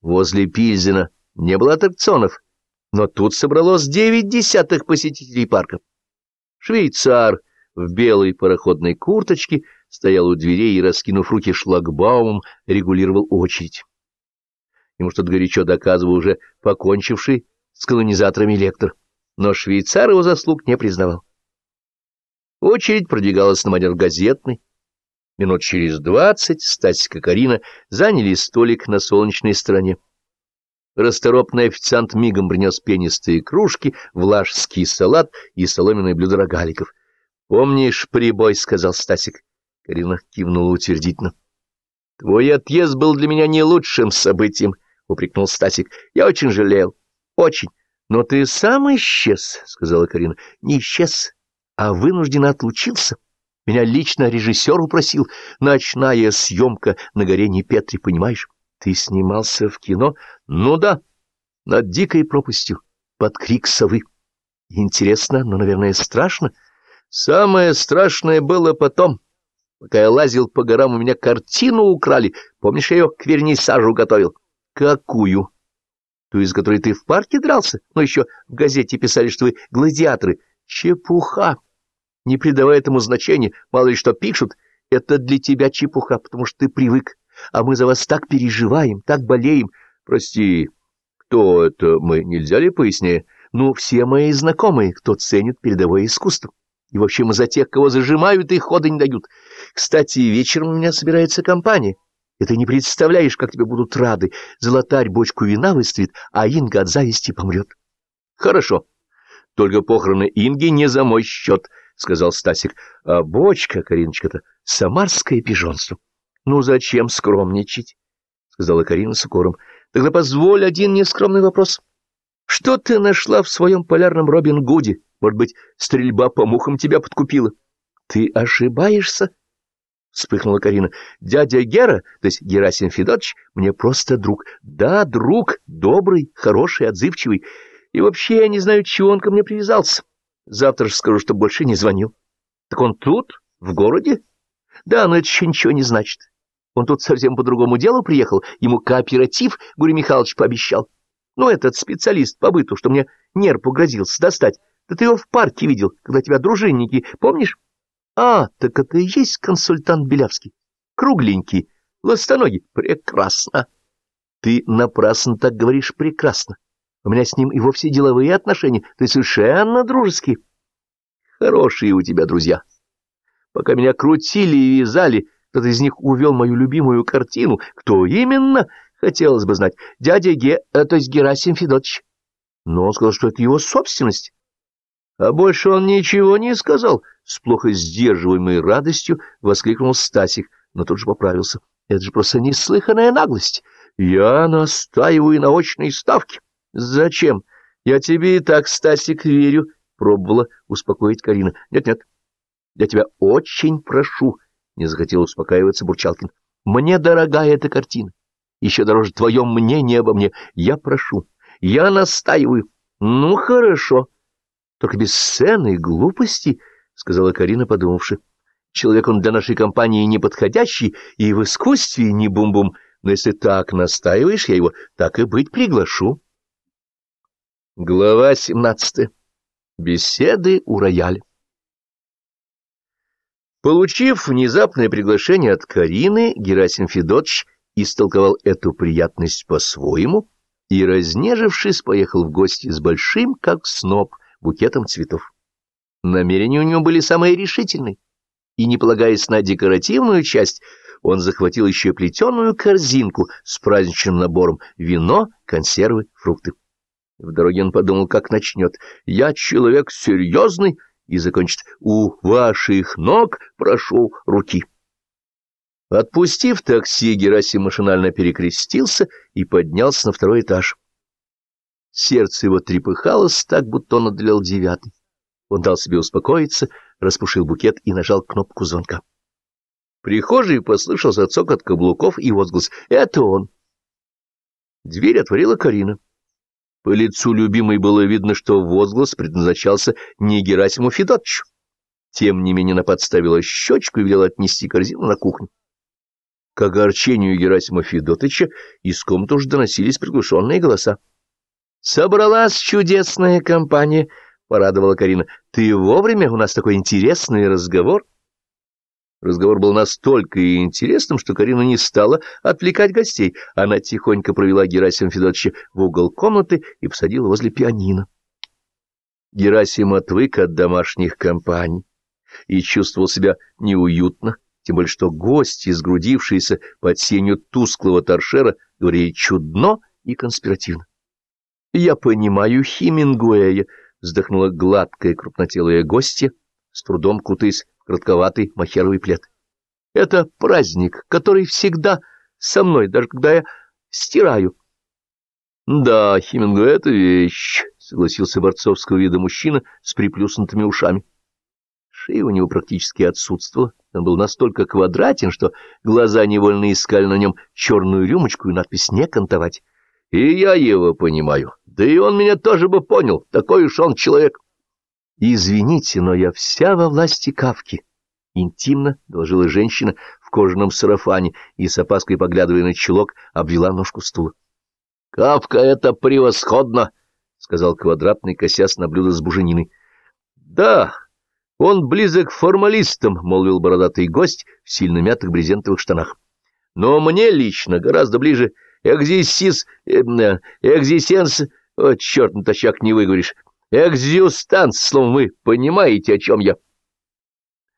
Возле Пильзена не было аттракционов, но тут собралось девять десятых посетителей парка. Швейцар в белой пароходной курточке стоял у дверей и, раскинув руки шлагбаумом, регулировал очередь. Ему что-то горячо доказывал уже покончивший с колонизаторами лектор, но швейцар его заслуг не признавал. Очередь продвигалась на манер газетный. Минут через двадцать Стасик и Карина заняли столик на солнечной стороне. Расторопный официант мигом принес пенистые кружки, влажский салат и соломенное блюдо рогаликов. — Помнишь прибой? — сказал Стасик. Карина кивнула утвердительно. — Твой отъезд был для меня не лучшим событием, — упрекнул Стасик. — Я очень жалел. Очень. — Но ты сам исчез, — сказала Карина. — Не исчез, а вынужденно отлучился. Меня лично режиссер упросил. Ночная съемка на горе Непетри, понимаешь? Ты снимался в кино? Ну да, над дикой пропастью, под крик совы. Интересно, но, наверное, страшно. Самое страшное было потом. Пока я лазил по горам, у меня картину украли. Помнишь, я ее к вернисажу готовил? Какую? Ту, из которой ты в парке дрался? Ну, еще в газете писали, что вы гладиаторы. Чепуха. Не придавая этому значения, мало ли что пишут, это для тебя чепуха, потому что ты привык а мы за вас так переживаем, так болеем. Прости, кто это мы, нельзя ли пояснее? Ну, все мои знакомые, кто ценит передовое искусство. И вообще мы за тех, кого зажимают и хода не дают. Кстати, вечером у меня собирается компания. И ты не представляешь, как тебе будут рады. Золотарь бочку вина выставит, а Инга от зависти помрет. Хорошо. Только похороны Инги не за мой счет, — сказал Стасик. А бочка, Кариночка-то, самарское пижонство. Ну, зачем скромничать? — сказала Карина с укором. — Тогда позволь один нескромный вопрос. Что ты нашла в своем полярном Робин Гуде? Может быть, стрельба по мухам тебя подкупила? — Ты ошибаешься? — вспыхнула Карина. — Дядя Гера, то есть Герасим Федотович, мне просто друг. Да, друг, добрый, хороший, отзывчивый. И вообще я не знаю, чего он ко мне привязался. Завтра же скажу, что больше не звонил. Так он тут, в городе? Да, но это еще ничего не значит. Он тут совсем по другому делу приехал, ему кооператив Гурий Михайлович пообещал. Ну, этот специалист по быту, что мне нерв угрозился достать. Да ты его в парке видел, когда тебя дружинники, помнишь? А, так это и есть консультант Белявский. Кругленький, ластоногий. Прекрасно. Ты напрасно так говоришь прекрасно. У меня с ним и вовсе деловые отношения. Ты совершенно дружеский. Хорошие у тебя друзья. Пока меня крутили и вязали, кто-то из них увел мою любимую картину. Кто именно? Хотелось бы знать. Дядя Ге, э, то есть Герасим Федотович. Но он сказал, что это его собственность. А больше он ничего не сказал. С плохо сдерживаемой радостью воскликнул Стасик, но тут же поправился. Это же просто неслыханная наглость. Я настаиваю на очной ставке. Зачем? Я тебе и так, Стасик, верю, — пробовала успокоить Карина. Нет-нет, я тебя очень прошу, не захотел успокаиваться Бурчалкин. Мне дорога эта картина. Еще дороже твое мнение обо мне. Я прошу, я настаиваю. Ну, хорошо. Только без сцены и глупости, — сказала Карина, подумавши. Человек он для нашей компании неподходящий, и в искусстве не бум-бум, но если так настаиваешь, я его так и быть приглашу. Глава семнадцатая. Беседы у рояля. Получив внезапное приглашение от Карины, Герасим Федотович истолковал эту приятность по-своему и, разнежившись, поехал в гости с большим, как сноб, букетом цветов. Намерения у него были самые решительные, и, не полагаясь на декоративную часть, он захватил еще плетеную корзинку с праздничным набором вино, консервы, фрукты. В дороге он подумал, как начнет. «Я человек серьезный, и закончит «У ваших ног прошу руки». Отпустив такси, Герасим машинально перекрестился и поднялся на второй этаж. Сердце его трепыхалось так, будто он одолел девятый. Он дал себе успокоиться, распушил букет и нажал кнопку звонка. В прихожей послышался от каблуков и возглас «Это он!». Дверь отворила Карина. По лицу любимой было видно, что возглас предназначался не Герасиму Федотовичу. Тем не менее она подставила щечку и велела отнести корзину на кухню. К огорчению Герасима Федотыча из комнаты уже доносились приглушенные голоса. «Собралась чудесная компания», — порадовала Карина. «Ты вовремя? У нас такой интересный разговор». Разговор был настолько интересным, что Карина не стала отвлекать гостей. Она тихонько провела Герасима Федотовича в угол комнаты и посадила возле пианино. Герасим отвык от домашних компаний и чувствовал себя неуютно, тем более что гости, сгрудившиеся под сенью тусклого торшера, говорили чудно и конспиративно. — Я понимаю Хемингуэя, — вздохнула гладкая крупнотелая гостья, с трудом кутаясь кратковатый махеровый плед. — Это праздник, который всегда со мной, даже когда я стираю. — Да, Хемингуэй — это вещь, — согласился борцовского вида мужчина с приплюснутыми ушами. Шея у него практически отсутствовала. Он был настолько квадратен, что глаза невольно искали на нем черную рюмочку и надпись «Не кантовать». И я его понимаю. Да и он меня тоже бы понял. Такой уж он человек. Извините, но я вся во власти Кавки. Интимно доложила женщина в кожаном сарафане и с опаской, поглядывая на чулок, обвела ножку стула. — Кавка — это превосходно! — сказал квадратный, косясь на блюдо с бужениной. — Да, он близок к формалистам, — молвил бородатый гость в сильно мятых брезентовых штанах. — Но мне лично гораздо ближе экзисис... Э, э, экзистенс... О, черт, натощак не выговоришь. Экзюстанс, словом, вы понимаете, о чем я.